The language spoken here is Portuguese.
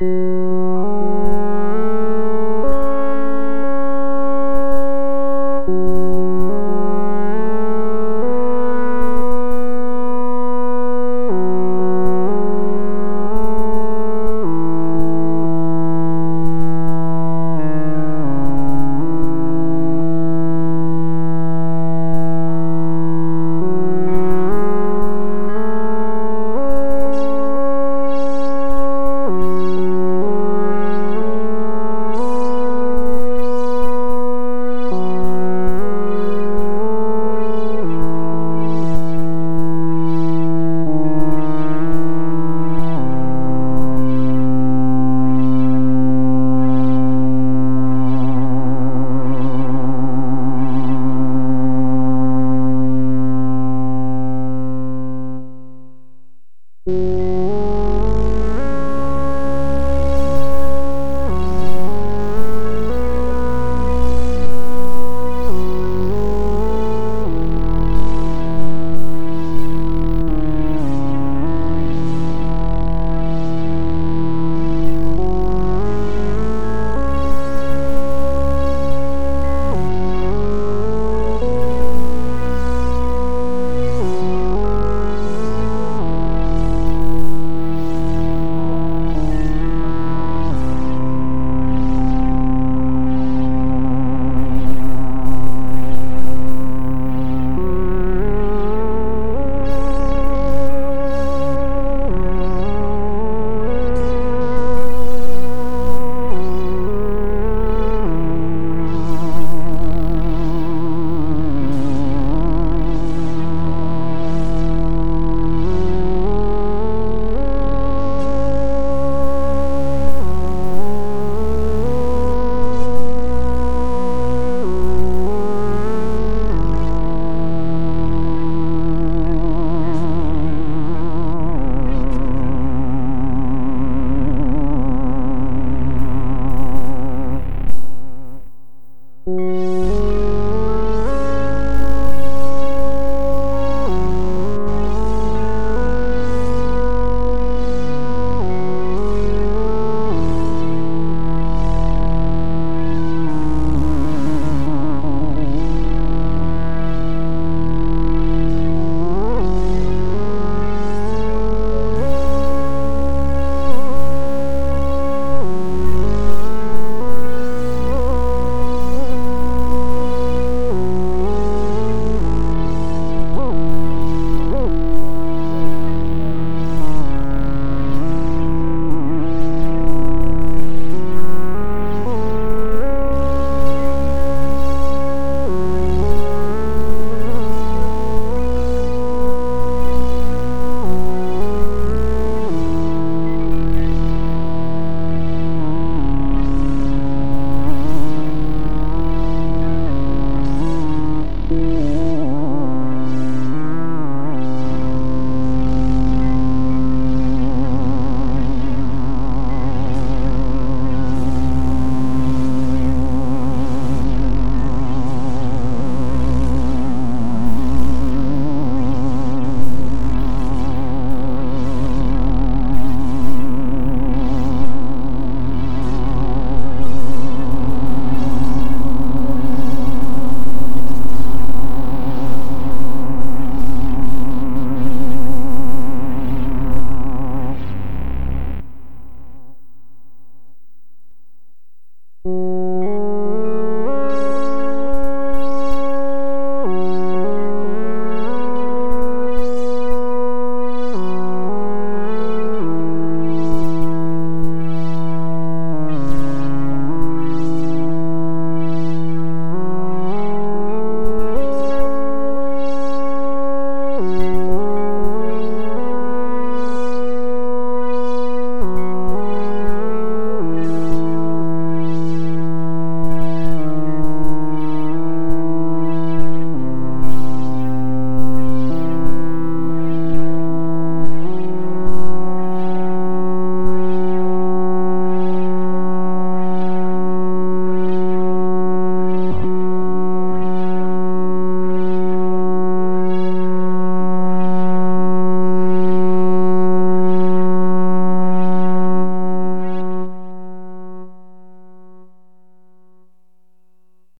Música Música